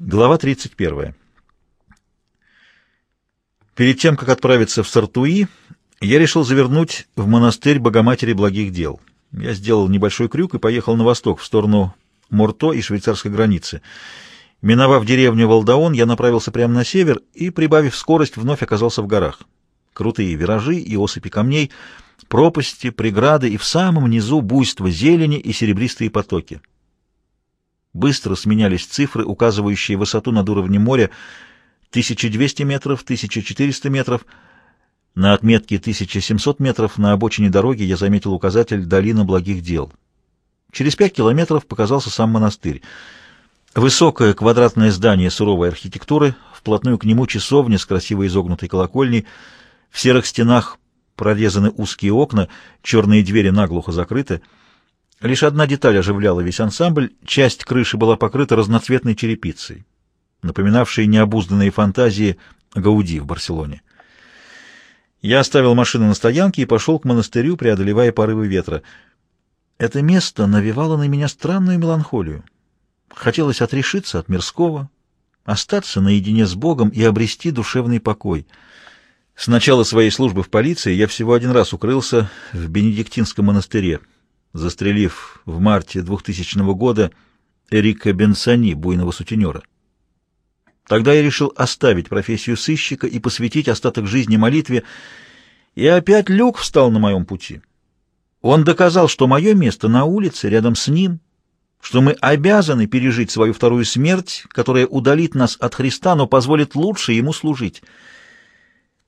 Глава 31. Перед тем, как отправиться в Сартуи, я решил завернуть в монастырь Богоматери Благих Дел. Я сделал небольшой крюк и поехал на восток, в сторону Морто и швейцарской границы. Миновав деревню Валдаон, я направился прямо на север и, прибавив скорость, вновь оказался в горах. Крутые виражи и осыпи камней, пропасти, преграды и в самом низу буйство зелени и серебристые потоки. Быстро сменялись цифры, указывающие высоту над уровнем моря 1200 метров, 1400 метров. На отметке 1700 метров на обочине дороги я заметил указатель «Долина благих дел». Через пять километров показался сам монастырь. Высокое квадратное здание суровой архитектуры, вплотную к нему часовня с красиво изогнутой колокольней, в серых стенах прорезаны узкие окна, черные двери наглухо закрыты — Лишь одна деталь оживляла весь ансамбль, часть крыши была покрыта разноцветной черепицей, напоминавшей необузданные фантазии Гауди в Барселоне. Я оставил машину на стоянке и пошел к монастырю, преодолевая порывы ветра. Это место навевало на меня странную меланхолию. Хотелось отрешиться от мирского, остаться наедине с Богом и обрести душевный покой. С начала своей службы в полиции я всего один раз укрылся в Бенедиктинском монастыре — застрелив в марте 2000 года Эрика Бенсани, буйного сутенера. Тогда я решил оставить профессию сыщика и посвятить остаток жизни молитве, и опять Люк встал на моем пути. Он доказал, что мое место на улице, рядом с ним, что мы обязаны пережить свою вторую смерть, которая удалит нас от Христа, но позволит лучше ему служить.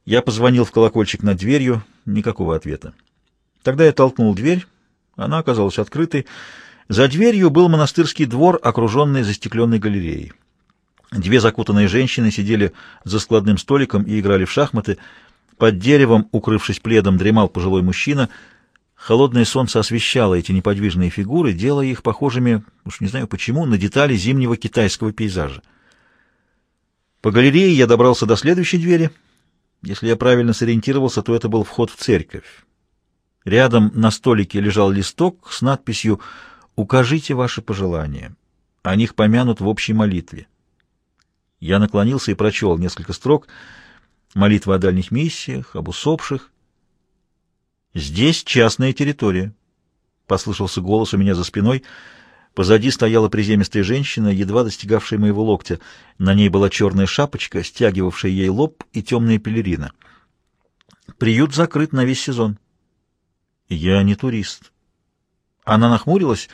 Я позвонил в колокольчик над дверью, никакого ответа. Тогда я толкнул дверь, она оказалась открытой. За дверью был монастырский двор, окруженный застекленной галереей. Две закутанные женщины сидели за складным столиком и играли в шахматы. Под деревом, укрывшись пледом, дремал пожилой мужчина. Холодное солнце освещало эти неподвижные фигуры, делая их похожими, уж не знаю почему, на детали зимнего китайского пейзажа. По галерее я добрался до следующей двери. Если я правильно сориентировался, то это был вход в церковь. Рядом на столике лежал листок с надписью «Укажите ваши пожелания». О них помянут в общей молитве. Я наклонился и прочел несколько строк. Молитва о дальних миссиях, об усопших. «Здесь частная территория», — послышался голос у меня за спиной. Позади стояла приземистая женщина, едва достигавшая моего локтя. На ней была черная шапочка, стягивавшая ей лоб и темная пелерина. «Приют закрыт на весь сезон». «Я не турист». Она нахмурилась.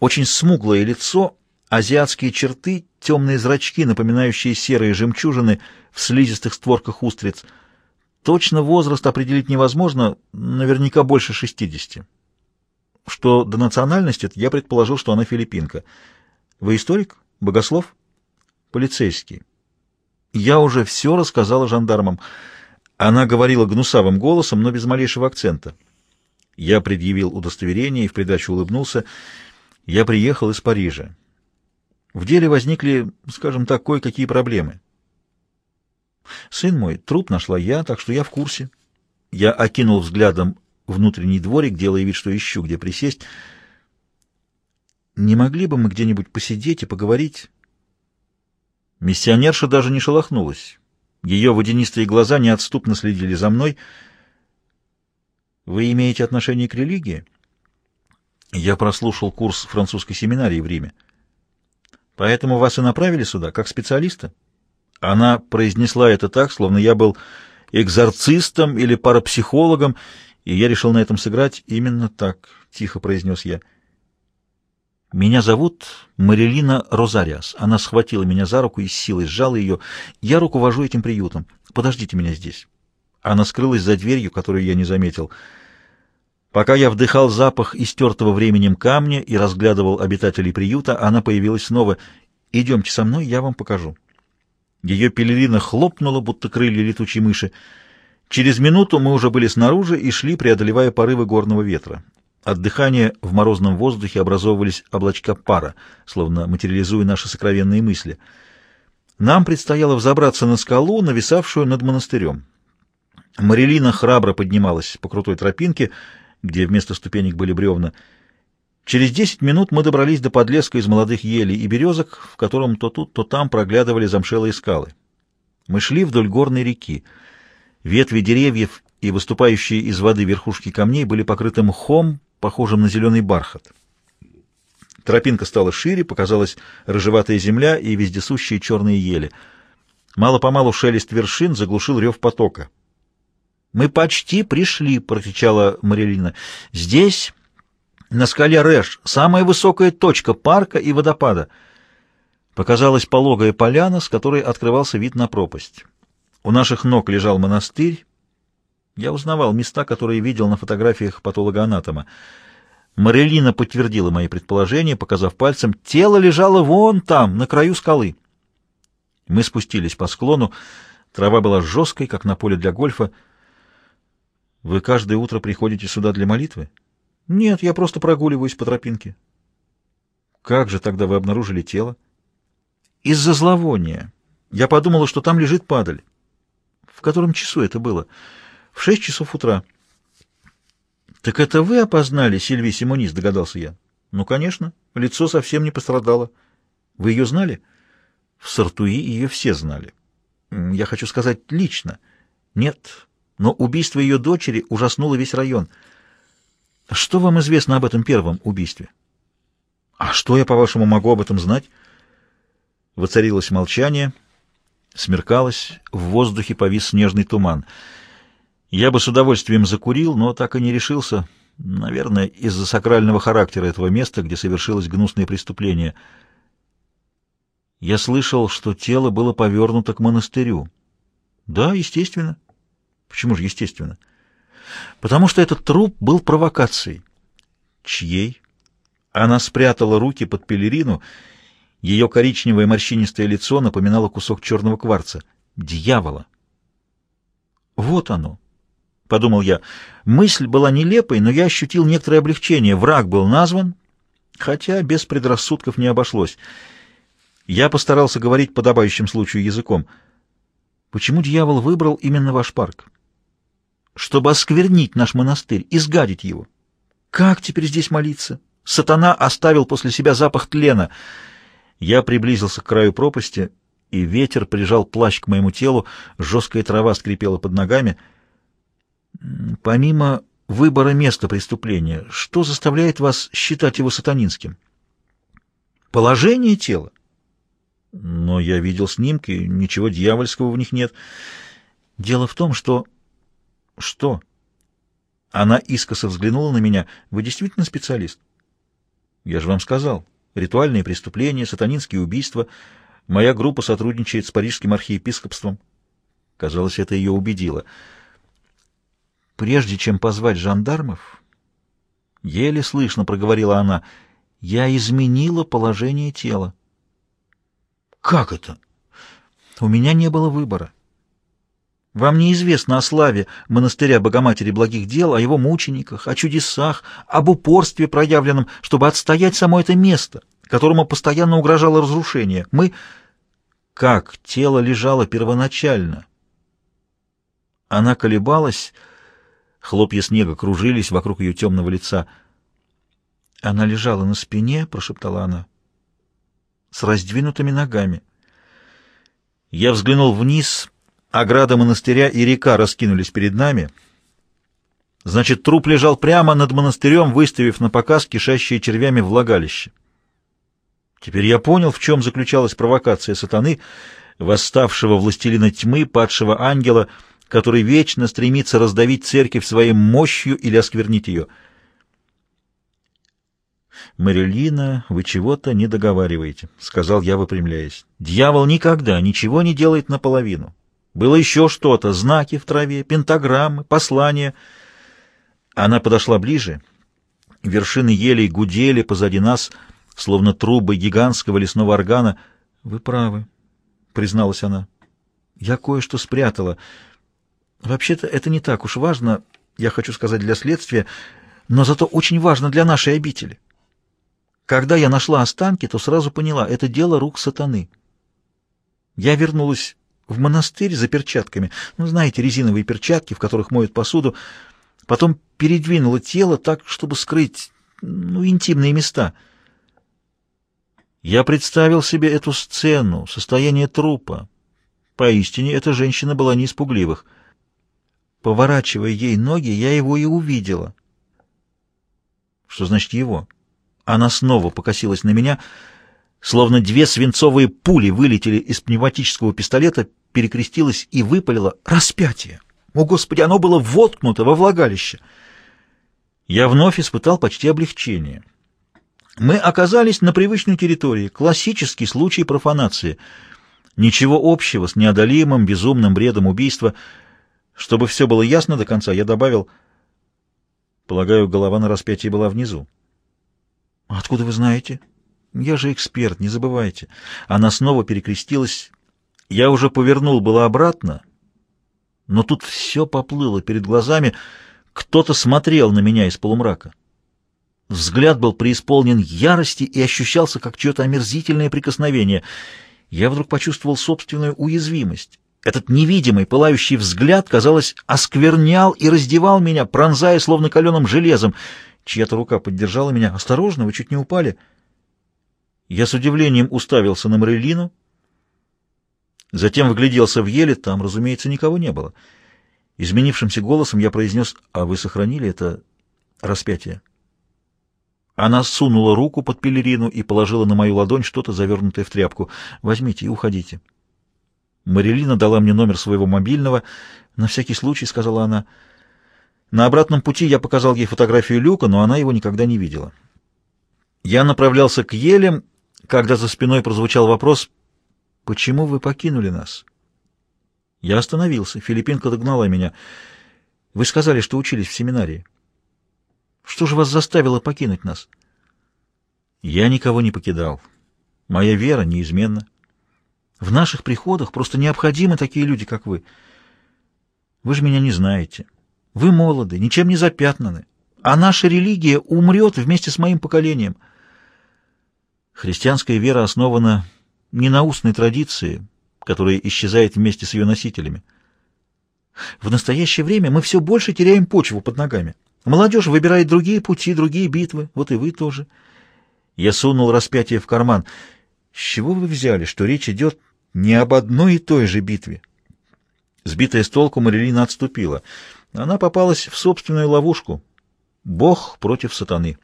Очень смуглое лицо, азиатские черты, темные зрачки, напоминающие серые жемчужины в слизистых створках устриц. Точно возраст определить невозможно, наверняка больше шестидесяти. Что до национальности, я предположил, что она филиппинка. Вы историк? Богослов? Полицейский. Я уже все рассказала жандармам. Она говорила гнусавым голосом, но без малейшего акцента. Я предъявил удостоверение и в придачу улыбнулся. Я приехал из Парижа. В деле возникли, скажем так, кое-какие проблемы. Сын мой, труп нашла я, так что я в курсе. Я окинул взглядом внутренний дворик, делая вид, что ищу, где присесть. Не могли бы мы где-нибудь посидеть и поговорить? Миссионерша даже не шелохнулась. Ее водянистые глаза неотступно следили за мной — вы имеете отношение к религии? Я прослушал курс французской семинарии в Риме. Поэтому вас и направили сюда, как специалиста? Она произнесла это так, словно я был экзорцистом или парапсихологом, и я решил на этом сыграть именно так, — тихо произнес я. Меня зовут Марилина Розариас. Она схватила меня за руку и с силой сжала ее. Я руковожу этим приютом. Подождите меня здесь. Она скрылась за дверью, которую я не заметил. Пока я вдыхал запах истертого временем камня и разглядывал обитателей приюта, она появилась снова. «Идемте со мной, я вам покажу». Ее пелерина хлопнула, будто крылья летучей мыши. Через минуту мы уже были снаружи и шли, преодолевая порывы горного ветра. От дыхания в морозном воздухе образовывались облачка пара, словно материализуя наши сокровенные мысли. Нам предстояло взобраться на скалу, нависавшую над монастырем. Марилина храбро поднималась по крутой тропинке, где вместо ступенек были бревна. Через десять минут мы добрались до подлеска из молодых елей и березок, в котором то тут, то там проглядывали замшелые скалы. Мы шли вдоль горной реки. Ветви деревьев и выступающие из воды верхушки камней были покрыты мхом, похожим на зеленый бархат. Тропинка стала шире, показалась рыжеватая земля и вездесущие черные ели. Мало-помалу шелест вершин заглушил рев потока. «Мы почти пришли!» — прокричала Марилина. «Здесь...» На скале Рэш, самая высокая точка парка и водопада. Показалась пологая поляна, с которой открывался вид на пропасть. У наших ног лежал монастырь. Я узнавал места, которые видел на фотографиях патологоанатома. Марелина подтвердила мои предположения, показав пальцем, тело лежало вон там, на краю скалы. Мы спустились по склону, трава была жесткой, как на поле для гольфа. «Вы каждое утро приходите сюда для молитвы?» Нет, я просто прогуливаюсь по тропинке. Как же тогда вы обнаружили тело? Из-за зловония. Я подумала, что там лежит падаль. В котором часу это было? В шесть часов утра. Так это вы опознали Сильви Симонис, догадался я. Ну, конечно, лицо совсем не пострадало. Вы ее знали? В Сартуи ее все знали. Я хочу сказать лично. Нет, но убийство ее дочери ужаснуло весь район — что вам известно об этом первом убийстве? А что я, по-вашему, могу об этом знать? Воцарилось молчание, смеркалось, в воздухе повис снежный туман. Я бы с удовольствием закурил, но так и не решился, наверное, из-за сакрального характера этого места, где совершилось гнусное преступление. Я слышал, что тело было повернуто к монастырю. Да, естественно. Почему же естественно? — потому что этот труп был провокацией. Чьей? Она спрятала руки под пелерину, ее коричневое морщинистое лицо напоминало кусок черного кварца. Дьявола! Вот оно! — подумал я. Мысль была нелепой, но я ощутил некоторое облегчение. Враг был назван, хотя без предрассудков не обошлось. Я постарался говорить подобающим случаю языком. Почему дьявол выбрал именно ваш парк? Чтобы осквернить наш монастырь, изгадить его. Как теперь здесь молиться? Сатана оставил после себя запах тлена. Я приблизился к краю пропасти, и ветер прижал плащ к моему телу, жесткая трава скрипела под ногами. Помимо выбора места преступления, что заставляет вас считать его сатанинским? Положение тела. Но я видел снимки, ничего дьявольского в них нет. Дело в том, что «Что?» Она искоса взглянула на меня. «Вы действительно специалист?» «Я же вам сказал. Ритуальные преступления, сатанинские убийства. Моя группа сотрудничает с парижским архиепископством». Казалось, это ее убедило. «Прежде чем позвать жандармов...» Еле слышно проговорила она. «Я изменила положение тела». «Как это?» «У меня не было выбора». Вам неизвестно о славе монастыря Богоматери Благих Дел, о его мучениках, о чудесах, об упорстве, проявленном, чтобы отстоять само это место, которому постоянно угрожало разрушение. Мы... Как тело лежало первоначально? Она колебалась, хлопья снега кружились вокруг ее темного лица. Она лежала на спине, прошептала она, с раздвинутыми ногами. Я взглянул вниз Ограда монастыря и река раскинулись перед нами. Значит, труп лежал прямо над монастырем, выставив на показ кишащие червями влагалище. Теперь я понял, в чем заключалась провокация сатаны, восставшего властелина тьмы, падшего ангела, который вечно стремится раздавить церковь своей мощью или осквернить ее. «Марилина, вы чего-то не договариваете», — сказал я, выпрямляясь. «Дьявол никогда ничего не делает наполовину. Было еще что-то, знаки в траве, пентаграммы, послания. Она подошла ближе. Вершины елей гудели позади нас, словно трубы гигантского лесного органа. — Вы правы, — призналась она. — Я кое-что спрятала. Вообще-то это не так уж важно, я хочу сказать, для следствия, но зато очень важно для нашей обители. Когда я нашла останки, то сразу поняла — это дело рук сатаны. Я вернулась в монастырь за перчатками. Ну, знаете, резиновые перчатки, в которых моют посуду. Потом передвинула тело так, чтобы скрыть ну, интимные места. Я представил себе эту сцену, состояние трупа. Поистине, эта женщина была не испугливых. Поворачивая ей ноги, я его и увидела. Что значит его? Она снова покосилась на меня, словно две свинцовые пули вылетели из пневматического пистолета, перекрестилась и выпалила «Распятие!» О, Господи, оно было воткнуто во влагалище! Я вновь испытал почти облегчение. Мы оказались на привычной территории, классический случай профанации. Ничего общего с неодолимым безумным бредом убийства. Чтобы все было ясно до конца, я добавил, полагаю, голова на распятии была внизу. «Откуда вы знаете?» «Я же эксперт, не забывайте». Она снова перекрестилась. Я уже повернул было обратно, но тут все поплыло перед глазами. Кто-то смотрел на меня из полумрака. Взгляд был преисполнен ярости и ощущался как чье-то омерзительное прикосновение. Я вдруг почувствовал собственную уязвимость. Этот невидимый, пылающий взгляд, казалось, осквернял и раздевал меня, пронзая словно каленым железом. Чья-то рука поддержала меня. «Осторожно, вы чуть не упали». Я с удивлением уставился на Марилину, затем вгляделся в еле, там, разумеется, никого не было. Изменившимся голосом я произнес, «А вы сохранили это распятие?» Она сунула руку под пелерину и положила на мою ладонь что-то, завернутое в тряпку. «Возьмите и уходите». Марилина дала мне номер своего мобильного. «На всякий случай», — сказала она. На обратном пути я показал ей фотографию Люка, но она его никогда не видела. Я направлялся к елям, когда за спиной прозвучал вопрос «Почему вы покинули нас?» Я остановился. Филиппинка догнала меня. «Вы сказали, что учились в семинарии. Что же вас заставило покинуть нас?» «Я никого не покидал. Моя вера неизменна. В наших приходах просто необходимы такие люди, как вы. Вы же меня не знаете. Вы молоды, ничем не запятнаны, а наша религия умрет вместе с моим поколением». Христианская вера основана не на устной традиции, которая исчезает вместе с ее носителями. В настоящее время мы все больше теряем почву под ногами. Молодежь выбирает другие пути, другие битвы. Вот и вы тоже. Я сунул распятие в карман. С чего вы взяли, что речь идет не об одной и той же битве? Сбитая с толку, Марилина отступила. Она попалась в собственную ловушку. Бог против сатаны.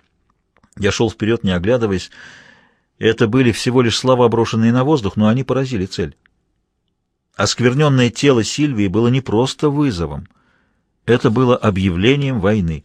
Я шел вперед, не оглядываясь. Это были всего лишь слова, брошенные на воздух, но они поразили цель. Оскверненное тело Сильвии было не просто вызовом. Это было объявлением войны.